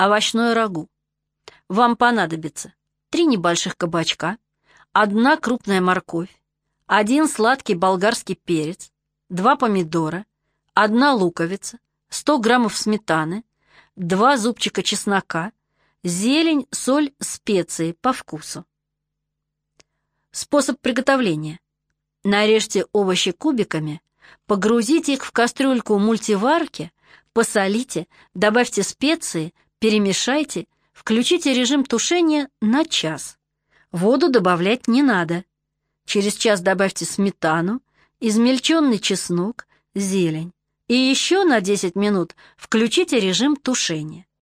Овощное рагу. Вам понадобится три небольших кабачка, одна крупная морковь, один сладкий болгарский перец, два помидора, одна луковица, 100 граммов сметаны, два зубчика чеснока, зелень, соль, специи по вкусу. Способ приготовления. Нарежьте овощи кубиками, погрузите их в кастрюльку мультиварки, посолите, добавьте специи, перемешайте, включите режим тушения на час. Воду добавлять не надо. Через час добавьте сметану, измельченный чеснок, зелень. И еще на 10 минут включите режим тушения.